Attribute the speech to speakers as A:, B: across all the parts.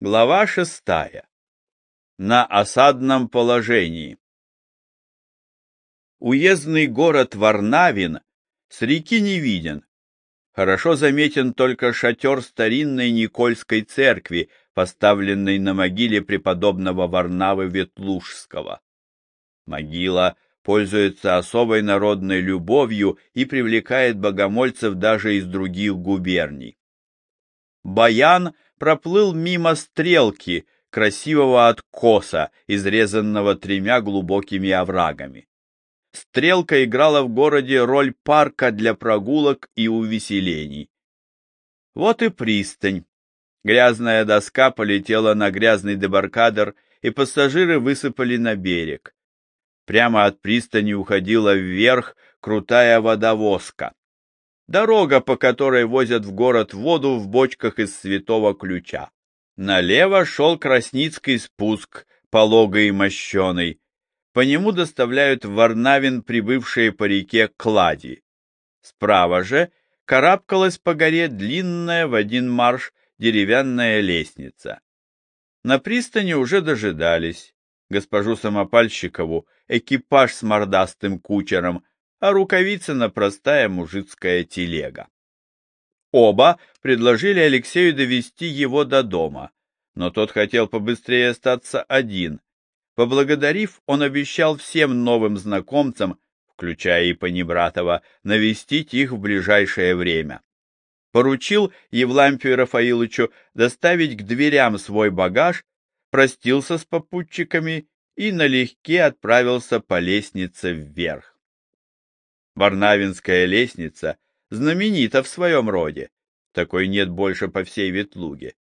A: Глава шестая. На осадном положении. Уездный город Варнавин с реки не виден. Хорошо заметен только шатер старинной Никольской церкви, поставленной на могиле преподобного Варнавы Ветлужского. Могила пользуется особой народной любовью и привлекает богомольцев даже из других губерний. Баян — проплыл мимо стрелки, красивого откоса, изрезанного тремя глубокими оврагами. Стрелка играла в городе роль парка для прогулок и увеселений. Вот и пристань. Грязная доска полетела на грязный дебаркадер, и пассажиры высыпали на берег. Прямо от пристани уходила вверх крутая водовозка. Дорога, по которой возят в город воду в бочках из святого ключа. Налево шел Красницкий спуск, пологой и мощеный. По нему доставляют в Варнавин прибывшие по реке клади. Справа же карабкалась по горе длинная в один марш деревянная лестница. На пристани уже дожидались. Госпожу Самопальщикову экипаж с мордастым кучером а Рукавицына простая мужицкая телега. Оба предложили Алексею довести его до дома, но тот хотел побыстрее остаться один. Поблагодарив, он обещал всем новым знакомцам, включая и Панибратова, навестить их в ближайшее время. Поручил Евлампию Рафаиловичу доставить к дверям свой багаж, простился с попутчиками и налегке отправился по лестнице вверх. Варнавинская лестница знаменита в своем роде. Такой нет больше по всей Ветлуге.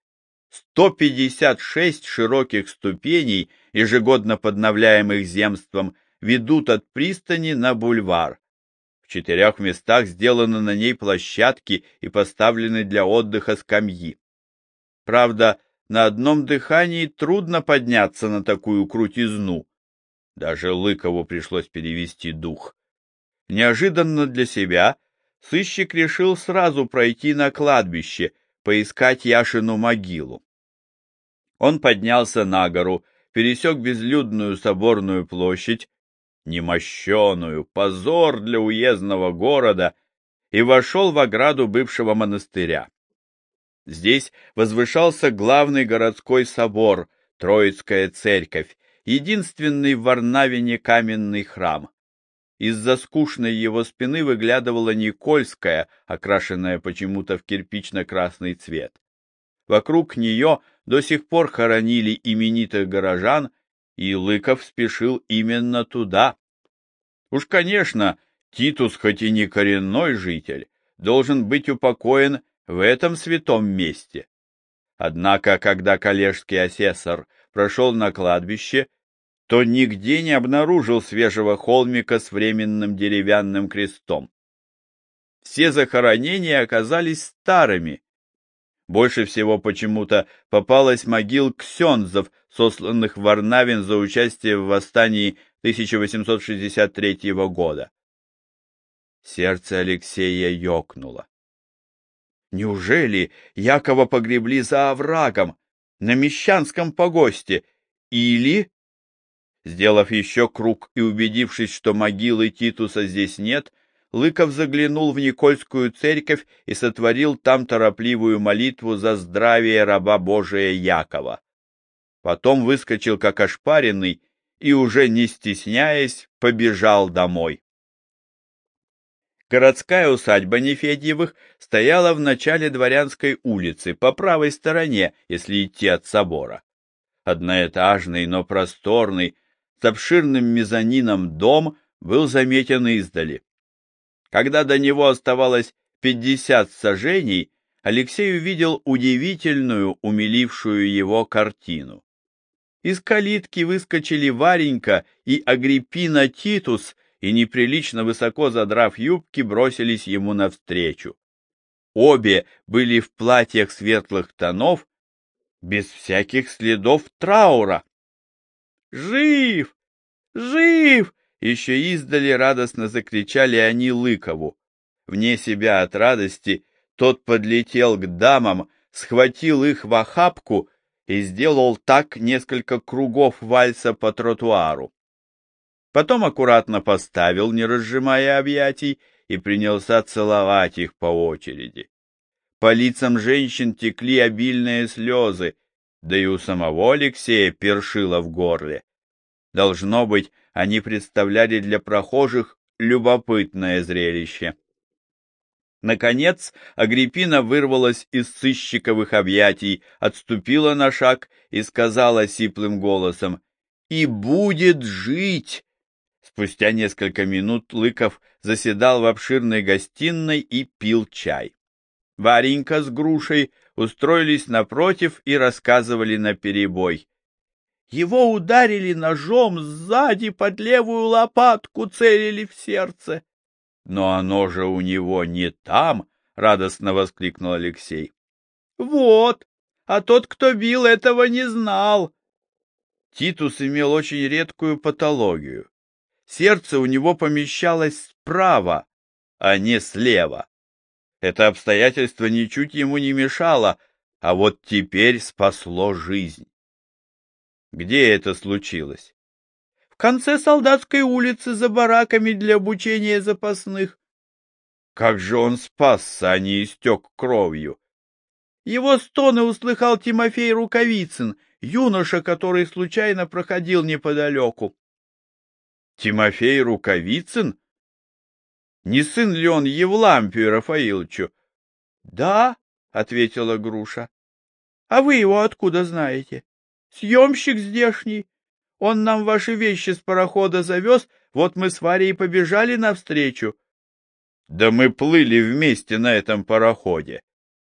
A: 156 широких ступеней, ежегодно подновляемых земством, ведут от пристани на бульвар. В четырех местах сделаны на ней площадки и поставлены для отдыха скамьи. Правда, на одном дыхании трудно подняться на такую крутизну. Даже Лыкову пришлось перевести дух. Неожиданно для себя сыщик решил сразу пройти на кладбище, поискать Яшину могилу. Он поднялся на гору, пересек безлюдную соборную площадь, немощеную, позор для уездного города, и вошел в ограду бывшего монастыря. Здесь возвышался главный городской собор, Троицкая церковь, единственный в Варнавине каменный храм. Из-за скучной его спины выглядывала Никольская, окрашенная почему-то в кирпично-красный цвет. Вокруг нее до сих пор хоронили именитых горожан, и Лыков спешил именно туда. Уж, конечно, Титус, хоть и не коренной житель, должен быть упокоен в этом святом месте. Однако, когда коллежский асессор прошел на кладбище, то нигде не обнаружил свежего холмика с временным деревянным крестом. Все захоронения оказались старыми. Больше всего почему-то попалось могил ксензов, сосланных в Варнавин за участие в восстании 1863 года. Сердце Алексея ёкнуло. Неужели Якова погребли за оврагом, на Мещанском погосте, или Сделав еще круг и убедившись, что могилы Титуса здесь нет, Лыков заглянул в Никольскую церковь и сотворил там торопливую молитву за здравие раба Божия Якова. Потом выскочил как ошпаренный и, уже не стесняясь, побежал домой. Городская усадьба Нефедьевых стояла в начале Дворянской улицы, по правой стороне, если идти от собора. Одноэтажный, но просторный, с обширным мезонином дом был заметен издали. Когда до него оставалось пятьдесят сажений, Алексей увидел удивительную, умилившую его картину. Из калитки выскочили Варенька и Агриппина Титус и, неприлично высоко задрав юбки, бросились ему навстречу. Обе были в платьях светлых тонов, без всяких следов траура. Жив! Жив! Еще издали радостно закричали они Лыкову. Вне себя от радости тот подлетел к дамам, схватил их в охапку и сделал так несколько кругов вальса по тротуару. Потом аккуратно поставил, не разжимая объятий, и принялся целовать их по очереди. По лицам женщин текли обильные слезы, да и у самого Алексея першило в горле. Должно быть, они представляли для прохожих любопытное зрелище. Наконец Агриппина вырвалась из сыщиковых объятий, отступила на шаг и сказала сиплым голосом «И будет жить!» Спустя несколько минут Лыков заседал в обширной гостиной и пил чай. Варенька с грушей устроились напротив и рассказывали наперебой. Его ударили ножом сзади под левую лопатку, целили в сердце. Но оно же у него не там, — радостно воскликнул Алексей. — Вот, а тот, кто бил, этого не знал. Титус имел очень редкую патологию. Сердце у него помещалось справа, а не слева. Это обстоятельство ничуть ему не мешало, а вот теперь спасло жизнь. Где это случилось? В конце солдатской улицы за бараками для обучения запасных. Как же он спасся, а не истек кровью? Его стоны услыхал Тимофей Рукавицын, юноша, который случайно проходил неподалеку. Тимофей Рукавицын? Не сын ли он Евлампию Рафаиловичу? — Да, — ответила Груша. — А вы его откуда знаете? Съемщик здешний. Он нам ваши вещи с парохода завез, вот мы с Варей побежали навстречу. Да мы плыли вместе на этом пароходе.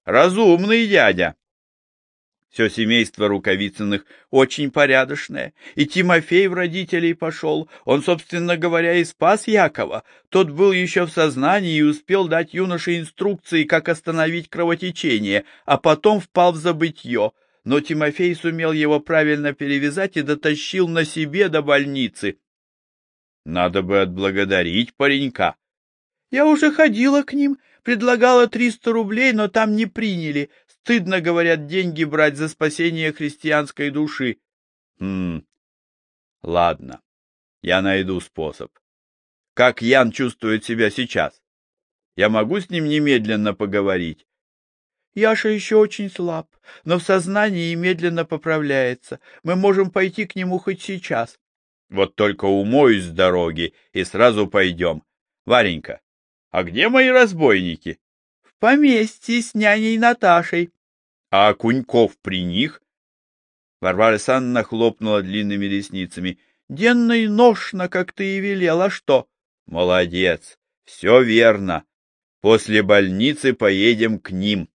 A: Разумный дядя. Все семейство Рукавицыных очень порядочное, и Тимофей в родителей пошел. Он, собственно говоря, и спас Якова. Тот был еще в сознании и успел дать юноше инструкции, как остановить кровотечение, а потом впал в забытье но Тимофей сумел его правильно перевязать и дотащил на себе до больницы. Надо бы отблагодарить паренька. Я уже ходила к ним, предлагала триста рублей, но там не приняли. Стыдно, говорят, деньги брать за спасение христианской души. Хм, ладно, я найду способ. Как Ян чувствует себя сейчас? Я могу с ним немедленно поговорить? Яша еще очень слаб, но в сознании медленно поправляется. Мы можем пойти к нему хоть сейчас. Вот только умоюсь с дороги и сразу пойдем. Варенька, а где мои разбойники? В поместье с няней Наташей. А Куньков при них? Варвара Александровна хлопнула длинными ресницами. Денный ношно, как ты и велел, а что? Молодец, все верно. После больницы поедем к ним.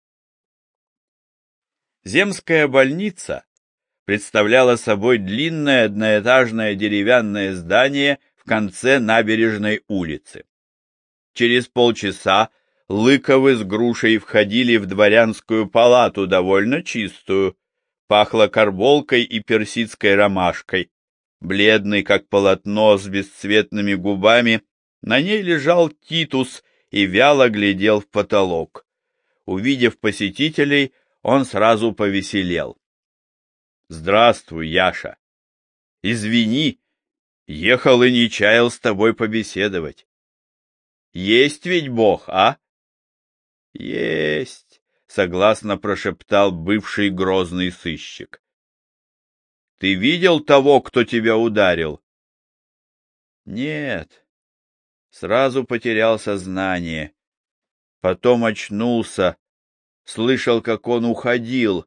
A: Земская больница представляла собой длинное одноэтажное деревянное здание в конце набережной улицы. Через полчаса Лыковы с грушей входили в дворянскую палату, довольно чистую. Пахло карболкой и персидской ромашкой. Бледный, как полотно, с бесцветными губами, на ней лежал Титус и вяло глядел в потолок. Увидев посетителей, он сразу повеселел. «Здравствуй, Яша! Извини, ехал и не чаял с тобой побеседовать. Есть ведь Бог, а?» «Есть», — согласно прошептал бывший грозный сыщик. «Ты видел того, кто тебя ударил?» «Нет». Сразу потерял сознание. Потом очнулся, слышал, как он уходил.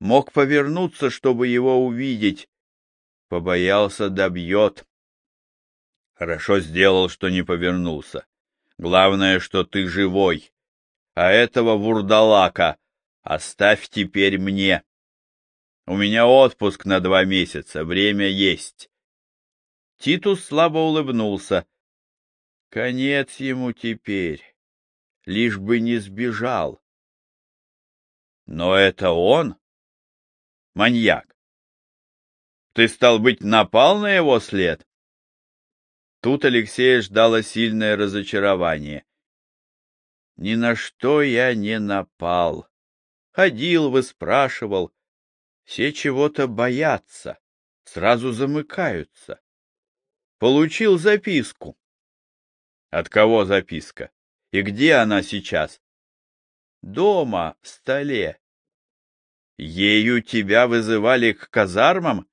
A: Мог повернуться, чтобы его увидеть. Побоялся, добьет. Хорошо сделал, что не повернулся. Главное, что ты живой. А этого вурдалака оставь теперь мне. У меня отпуск на два месяца, время есть. Титус слабо улыбнулся. Конец ему теперь, лишь бы не сбежал. Но это он? Маньяк. Ты, стал быть, напал на его след? Тут Алексея ждало сильное разочарование. Ни на что я не напал. Ходил, выспрашивал. Все чего-то боятся, сразу замыкаются. Получил записку. От кого записка? И где она сейчас? Дома, в столе. Ею тебя вызывали к казармам?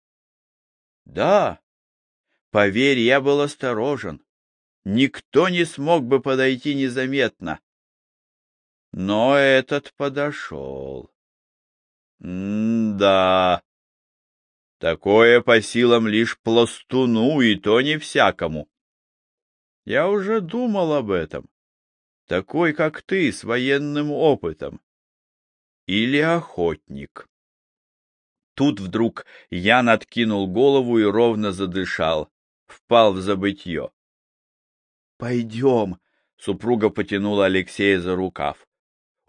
A: Да. Поверь, я был осторожен. Никто не смог бы подойти незаметно. Но этот подошел. М-да. Такое по силам лишь пластуну, и то не всякому. Я уже думал об этом. Такой, как ты, с военным опытом. Или охотник. Тут вдруг Ян откинул голову и ровно задышал, впал в забытье. — Пойдем, — супруга потянула Алексея за рукав. —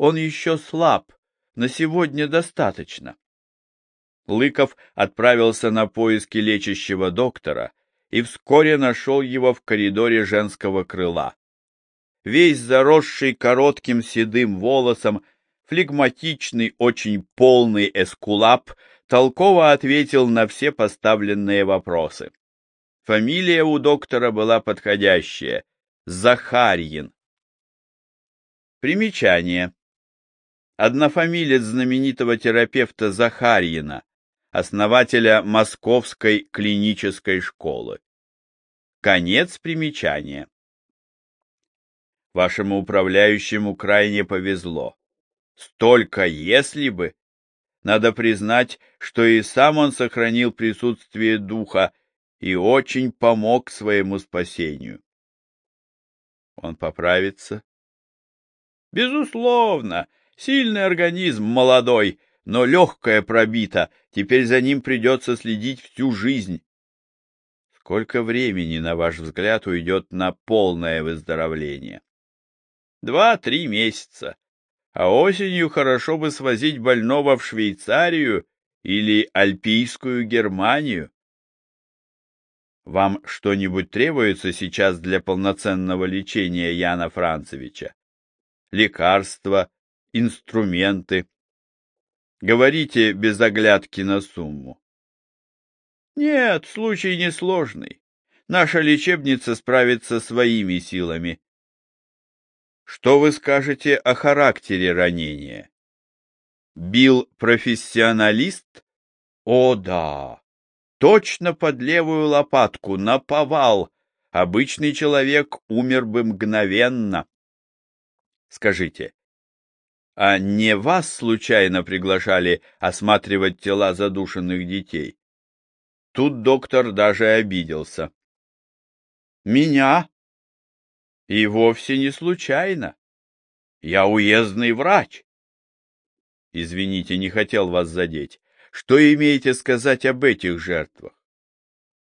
A: Он еще слаб, на сегодня достаточно. Лыков отправился на поиски лечащего доктора и вскоре нашел его в коридоре женского крыла. Весь заросший коротким седым волосом, флегматичный, очень полный эскулап толково ответил на все поставленные вопросы. Фамилия у доктора была подходящая — Захарьин. Примечание однофамилец знаменитого терапевта Захарьина, основателя Московской клинической школы. Конец примечания. Вашему управляющему крайне повезло. Столько «если бы». Надо признать, что и сам он сохранил присутствие духа и очень помог своему спасению. Он поправится? Безусловно, Сильный организм, молодой, но легкое пробито, теперь за ним придется следить всю жизнь. Сколько времени, на ваш взгляд, уйдет на полное выздоровление? Два-три месяца. А осенью хорошо бы свозить больного в Швейцарию или Альпийскую Германию. Вам что-нибудь требуется сейчас для полноценного лечения Яна Францевича? Лекарства, инструменты. Говорите без оглядки на сумму. Нет, случай несложный. Наша лечебница справится своими силами. Что вы скажете о характере ранения? Бил профессионалист? О, да. Точно под левую лопатку, на повал. Обычный человек умер бы мгновенно. Скажите, а не вас случайно приглашали осматривать тела задушенных детей? Тут доктор даже обиделся. Меня? И вовсе не случайно. Я уездный врач. Извините, не хотел вас задеть. Что имеете сказать об этих жертвах?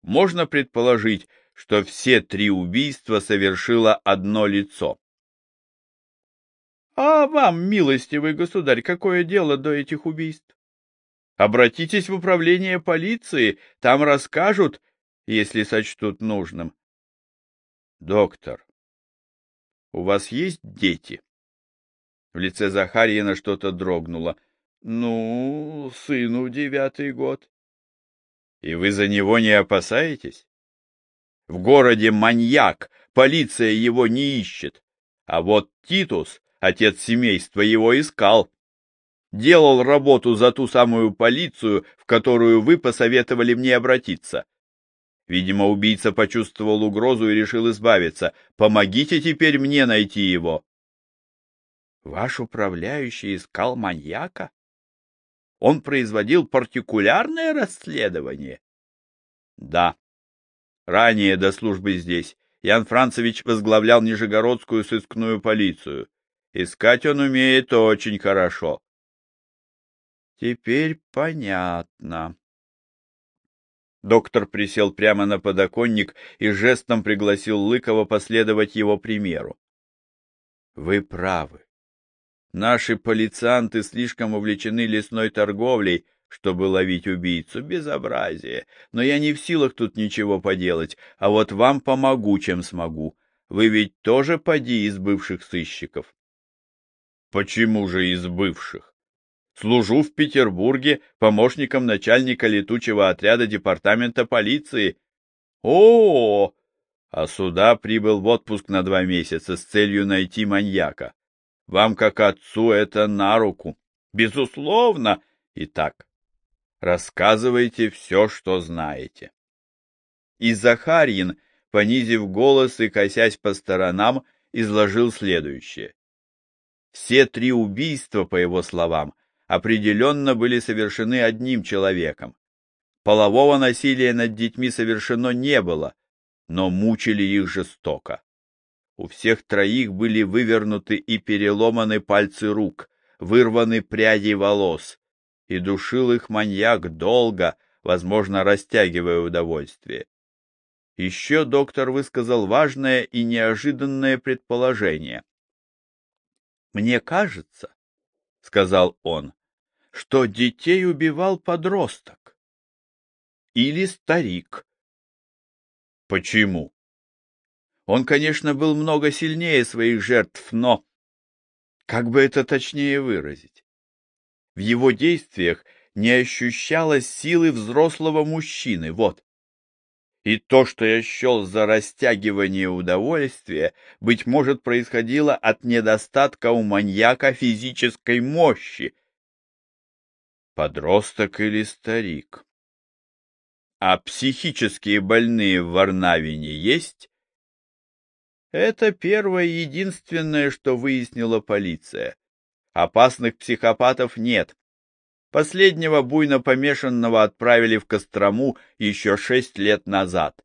A: Можно предположить, что все три убийства совершило одно лицо. А вам, милостивый государь, какое дело до этих убийств? Обратитесь в управление полиции, там расскажут, если сочтут нужным. Доктор, у вас есть дети? В лице Захарьина что-то дрогнуло. Ну, сыну девятый год. И вы за него не опасаетесь? В городе маньяк, полиция его не ищет. А вот Титус Отец семейства его искал. Делал работу за ту самую полицию, в которую вы посоветовали мне обратиться. Видимо, убийца почувствовал угрозу и решил избавиться. Помогите теперь мне найти его. Ваш управляющий искал маньяка? Он производил партикулярное расследование? Да. Ранее до службы здесь Ян Францевич возглавлял Нижегородскую сыскную полицию. Искать он умеет очень хорошо. Теперь понятно. Доктор присел прямо на подоконник и жестом пригласил Лыкова последовать его примеру. Вы правы. Наши полицианты слишком увлечены лесной торговлей, чтобы ловить убийцу. Безобразие. Но я не в силах тут ничего поделать, а вот вам помогу, чем смогу. Вы ведь тоже поди из бывших сыщиков. Почему же из бывших? Служу в Петербурге помощником начальника летучего отряда департамента полиции. О, -о, -о, а сюда прибыл в отпуск на два месяца с целью найти маньяка. Вам, как отцу, это на руку. Безусловно. Итак, рассказывайте все, что знаете. И Захарьин, понизив голос и косясь по сторонам, изложил следующее. Все три убийства, по его словам, определенно были совершены одним человеком. Полового насилия над детьми совершено не было, но мучили их жестоко. У всех троих были вывернуты и переломаны пальцы рук, вырваны пряди волос, и душил их маньяк долго, возможно, растягивая удовольствие. Еще доктор высказал важное и неожиданное предположение. «Мне кажется, — сказал он, — что детей убивал подросток. Или старик. Почему? Он, конечно, был много сильнее своих жертв, но... Как бы это точнее выразить? В его действиях не ощущалось силы взрослого мужчины, вот. И то, что я счел за растягивание удовольствия, быть может, происходило от недостатка у маньяка физической мощи. Подросток или старик? А психические больные в Варнавине есть? Это первое и единственное, что выяснила полиция. Опасных психопатов нет, Последнего буйно помешанного отправили в Кострому еще шесть лет назад.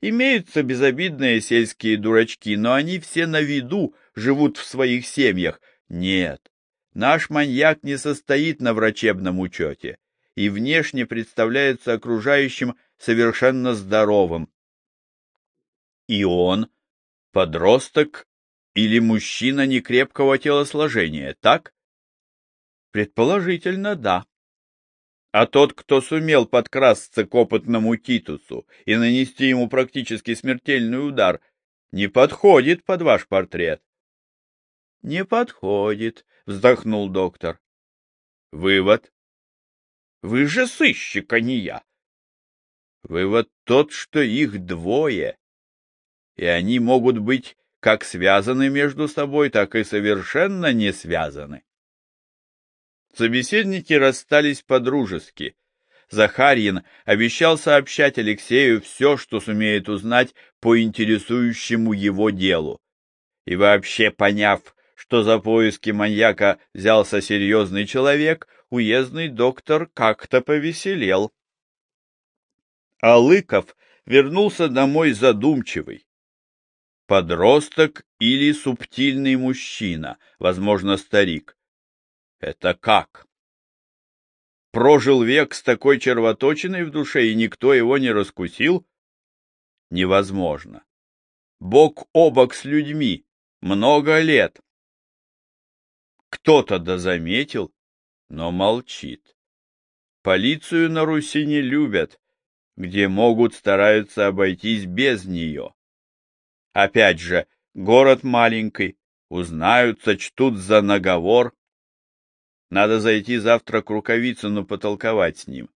A: Имеются безобидные сельские дурачки, но они все на виду, живут в своих семьях. Нет, наш маньяк не состоит на врачебном учете и внешне представляется окружающим совершенно здоровым. И он подросток или мужчина некрепкого телосложения, так? Предположительно, да. А тот, кто сумел подкрасться к опытному Титусу и нанести ему практически смертельный удар, не подходит под ваш портрет. — Не подходит, — вздохнул доктор. — Вывод? — Вы же сыщик, а не я. Вывод тот, что их двое, и они могут быть как связаны между собой, так и совершенно не связаны. Собеседники расстались по-дружески. Захарьин обещал сообщать Алексею все, что сумеет узнать по интересующему его делу. И вообще, поняв, что за поиски маньяка взялся серьезный человек, уездный доктор как-то повеселел. А Лыков вернулся домой задумчивый. Подросток или субтильный мужчина, возможно, старик. Это как? Прожил век с такой червоточиной в душе, и никто его не раскусил? Невозможно. Бок о бок с людьми. Много лет. Кто-то да заметил, но молчит. Полицию на Руси не любят, где могут стараются обойтись без нее. Опять же, город маленький, узнают, сочтут за наговор, надо зайти завтра к Рукавицыну потолковать с ним.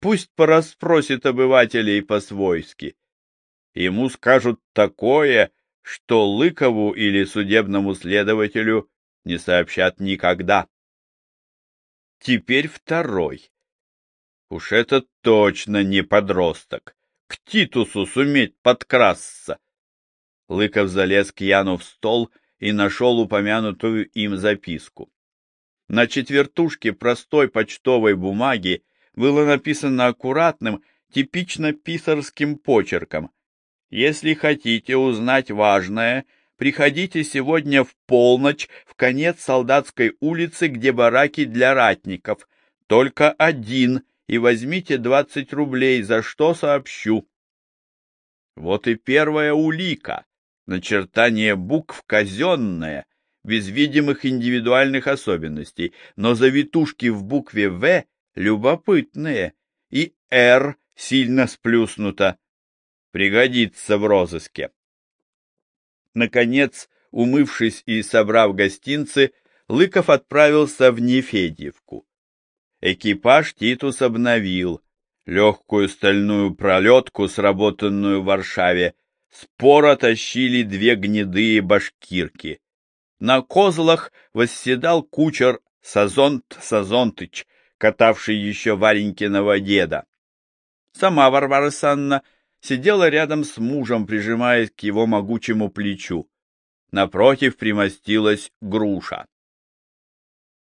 A: Пусть порасспросит обывателей по-свойски. Ему скажут такое, что Лыкову или судебному следователю не сообщат никогда. Теперь второй. Уж это точно не подросток. К Титусу суметь подкрасться. Лыков залез к Яну в стол и нашел упомянутую им записку. На четвертушке простой почтовой бумаги было написано аккуратным, типично писарским почерком. Если хотите узнать важное, приходите сегодня в полночь в конец Солдатской улицы, где бараки для ратников. Только один, и возьмите двадцать рублей, за что сообщу. Вот и первая улика. Начертание букв казенное, без видимых индивидуальных особенностей, но завитушки в букве «В» любопытные, и «Р» сильно сплюснуто. Пригодится в розыске. Наконец, умывшись и собрав гостинцы, Лыков отправился в Нефедьевку. Экипаж Титус обновил. Легкую стальную пролетку, сработанную в Варшаве, споро тащили две гнедые башкирки. На козлах восседал кучер Сазонт Сазонтыч, катавший еще Варенькиного деда. Сама Варвара Санна сидела рядом с мужем, прижимаясь к его могучему плечу. Напротив примостилась груша.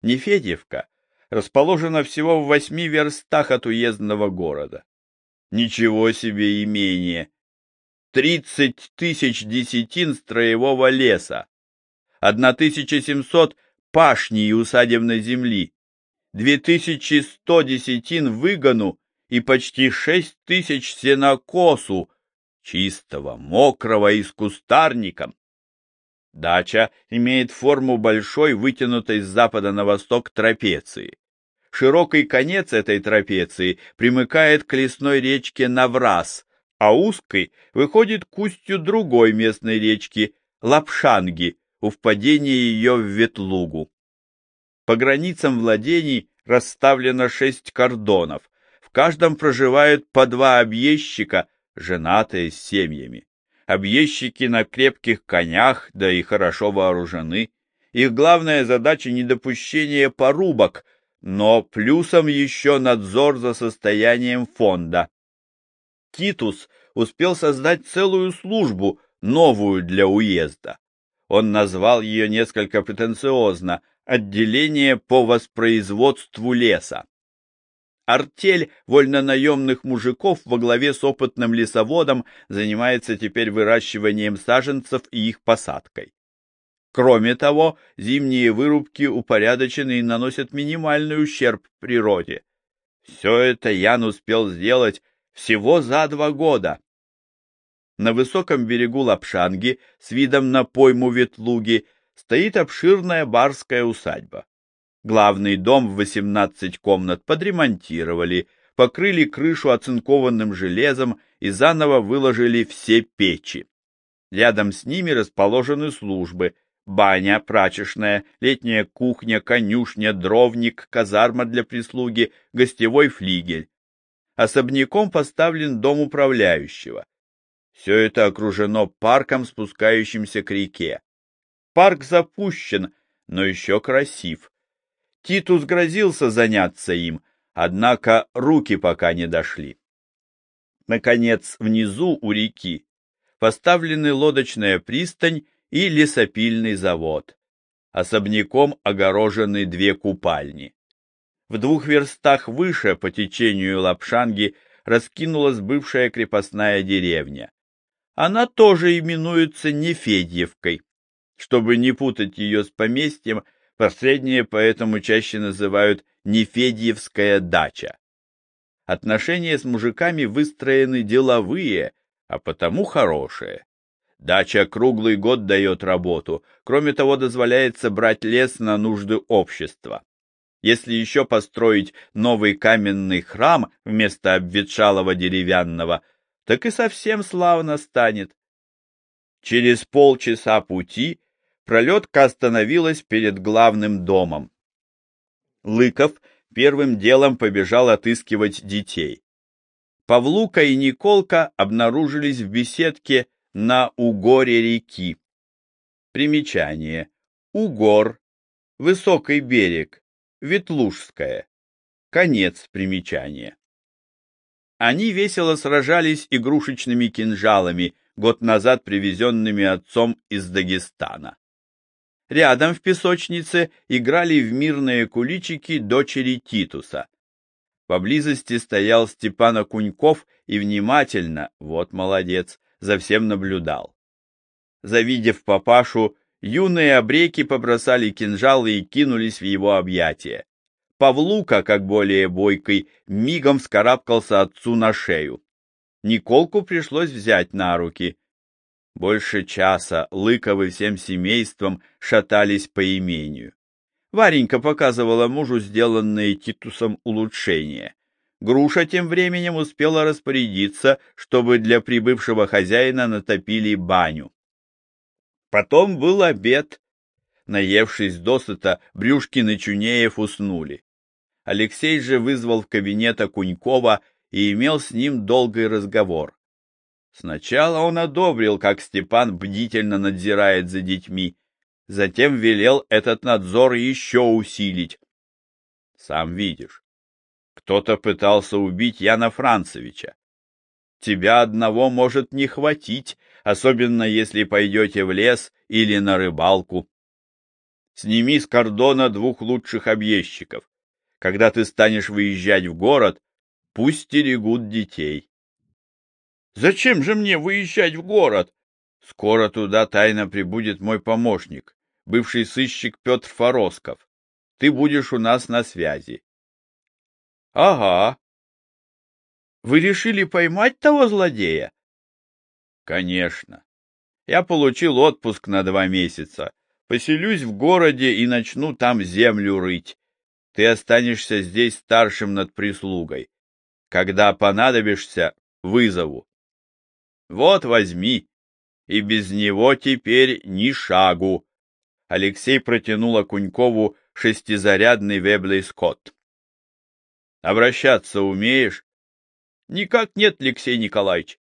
A: Нефедьевка расположена всего в восьми верстах от уездного города. Ничего себе имение! Тридцать тысяч десятин строевого леса, одна тысяча семьсот пашни и усадебной земли, две тысячи сто десятин выгону и почти шесть тысяч сенокосу, чистого, мокрого и с кустарником. Дача имеет форму большой, вытянутой с запада на восток трапеции. Широкий конец этой трапеции примыкает к лесной речке Навраз, а узкий выходит к устью другой местной речки Лапшанги, у впадения ее в Ветлугу. По границам владений расставлено шесть кордонов, в каждом проживают по два объездчика, женатые с семьями. Объездчики на крепких конях, да и хорошо вооружены. Их главная задача — недопущение порубок, но плюсом еще надзор за состоянием фонда. Титус успел создать целую службу, новую для уезда. Он назвал ее несколько претенциозно «Отделение по воспроизводству леса». Артель вольнонаемных мужиков во главе с опытным лесоводом занимается теперь выращиванием саженцев и их посадкой. Кроме того, зимние вырубки упорядочены и наносят минимальный ущерб природе. Все это Ян успел сделать всего за два года. На высоком берегу Лапшанги с видом на пойму Ветлуги стоит обширная барская усадьба. Главный дом в 18 комнат подремонтировали, покрыли крышу оцинкованным железом и заново выложили все печи. Рядом с ними расположены службы – баня, прачечная, летняя кухня, конюшня, дровник, казарма для прислуги, гостевой флигель. Особняком поставлен дом управляющего. Все это окружено парком, спускающимся к реке. Парк запущен, но еще красив. Титус грозился заняться им, однако руки пока не дошли. Наконец, внизу у реки поставлены лодочная пристань и лесопильный завод. Особняком огорожены две купальни. В двух верстах выше по течению Лапшанги раскинулась бывшая крепостная деревня. Она тоже именуется Нефедьевкой. Чтобы не путать ее с поместьем, Последнее поэтому чаще называют Нефедьевская дача. Отношения с мужиками выстроены деловые, а потому хорошие. Дача круглый год дает работу, кроме того дозволяется брать лес на нужды общества. Если еще построить новый каменный храм вместо обветшалого деревянного, так и совсем славно станет. Через полчаса пути пролетка остановилась перед главным домом. Лыков первым делом побежал отыскивать детей. Павлука и Николка обнаружились в беседке на угоре реки. Примечание. Угор. Высокий берег. Ветлужская. Конец примечания. Они весело сражались игрушечными кинжалами, год назад привезенными отцом из Дагестана. Рядом в песочнице играли в мирные куличики дочери Титуса. Поблизости стоял Степан Окуньков и внимательно, вот молодец, за всем наблюдал. Завидев папашу, юные обреки побросали кинжалы и кинулись в его объятия. Павлука, как более бойкий, мигом вскарабкался отцу на шею. Николку пришлось взять на руки. Больше часа Лыковы всем семейством шатались по имению. Варенька показывала мужу сделанные Титусом улучшения. Груша тем временем успела распорядиться, чтобы для прибывшего хозяина натопили баню. Потом был обед. наевшись досыта, Брюшкин и Чунеев уснули. Алексей же вызвал в кабинет Окунькова и имел с ним долгий разговор. Сначала он одобрил, как Степан бдительно надзирает за детьми, затем велел этот надзор еще усилить. Сам видишь, кто-то пытался убить Яна Францевича. Тебя одного может не хватить, особенно если пойдете в лес или на рыбалку. Сними с кордона двух лучших объездчиков. Когда ты станешь выезжать в город, пусть стерегут детей. Зачем же мне выезжать в город? Скоро туда тайно прибудет мой помощник, бывший сыщик Петр Форосков. Ты будешь у нас на связи. Ага. Вы решили поймать того злодея? Конечно. Я получил отпуск на два месяца. Поселюсь в городе и начну там землю рыть. Ты останешься здесь старшим над прислугой. Когда понадобишься, вызову. Вот возьми. И без него теперь ни шагу. Алексей протянул Окунькову шестизарядный Веблей Скотт. Обращаться умеешь? Никак нет, Алексей Николаевич.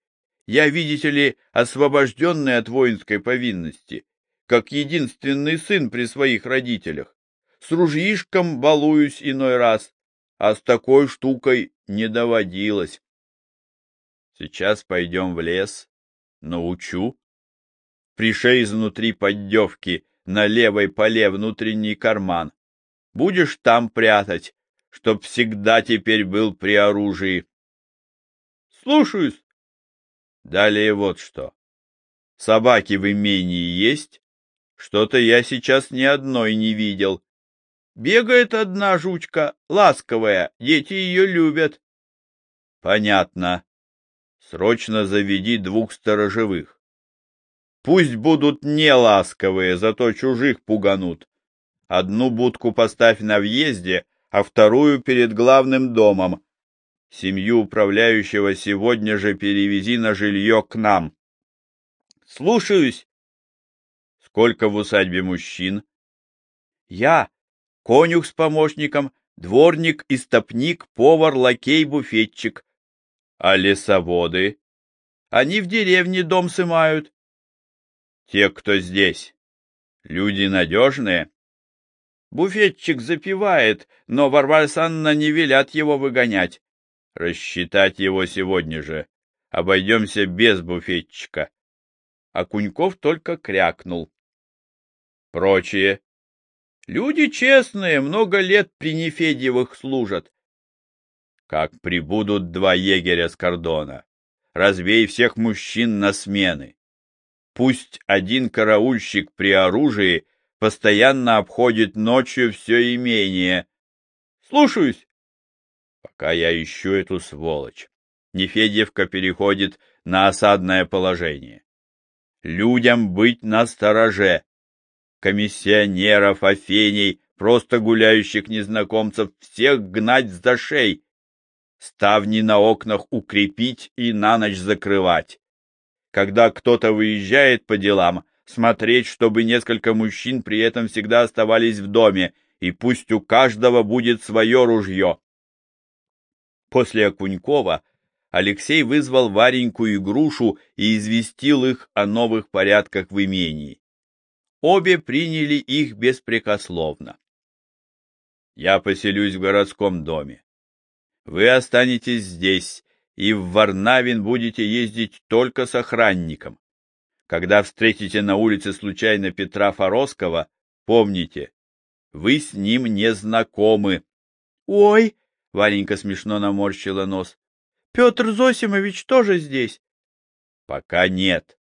A: Я, видите ли, освобожденный от воинской повинности, как единственный сын при своих родителях. С ружьишком балуюсь иной раз, а с такой штукой не доводилось. Сейчас пойдем в лес, научу. Пришей изнутри поддевки на левой поле внутренний карман. Будешь там прятать, чтоб всегда теперь был при оружии. Слушаюсь. Далее вот что. Собаки в имении есть? Что-то я сейчас ни одной не видел. Бегает одна жучка, ласковая, дети ее любят. Понятно. Срочно заведи двух сторожевых. Пусть будут не ласковые, зато чужих пуганут. Одну будку поставь на въезде, а вторую перед главным домом. Семью управляющего сегодня же перевези на жилье к нам. Слушаюсь. Сколько в усадьбе мужчин? Я, конюх с помощником, дворник, истопник, повар, лакей, буфетчик. А лесоводы? Они в деревне дом сымают. Те, кто здесь. Люди надежные? Буфетчик запивает, но Варвара Санна не велят его выгонять. Рассчитать его сегодня же. Обойдемся без буфетчика. А Куньков только крякнул. Прочие. Люди честные, много лет при Нефедьевых служат как прибудут два егеря с кордона. Разбей всех мужчин на смены. Пусть один караульщик при оружии постоянно обходит ночью все имение. Слушаюсь. Пока я ищу эту сволочь, Нефедьевка переходит на осадное положение. Людям быть на стороже. Комиссионеров, офеней, просто гуляющих незнакомцев, всех гнать за шей, ставни на окнах укрепить и на ночь закрывать. Когда кто-то выезжает по делам, смотреть, чтобы несколько мужчин при этом всегда оставались в доме, и пусть у каждого будет свое ружье. После Окунькова Алексей вызвал Вареньку и Грушу и известил их о новых порядках в имении. Обе приняли их беспрекословно. «Я поселюсь в городском доме. Вы останетесь здесь, и в Варнавин будете ездить только с охранником. Когда встретите на улице случайно Петра Фороскова, помните, вы с ним не знакомы. — Ой! — Варенька смешно наморщила нос. — Петр Зосимович тоже здесь? — Пока нет,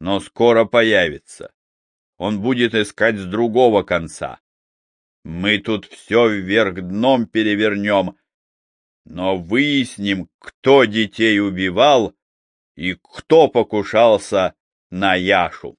A: но скоро появится. Он будет искать с другого конца. Мы тут все вверх дном перевернем, но выясним, кто детей убивал и кто покушался на Яшу.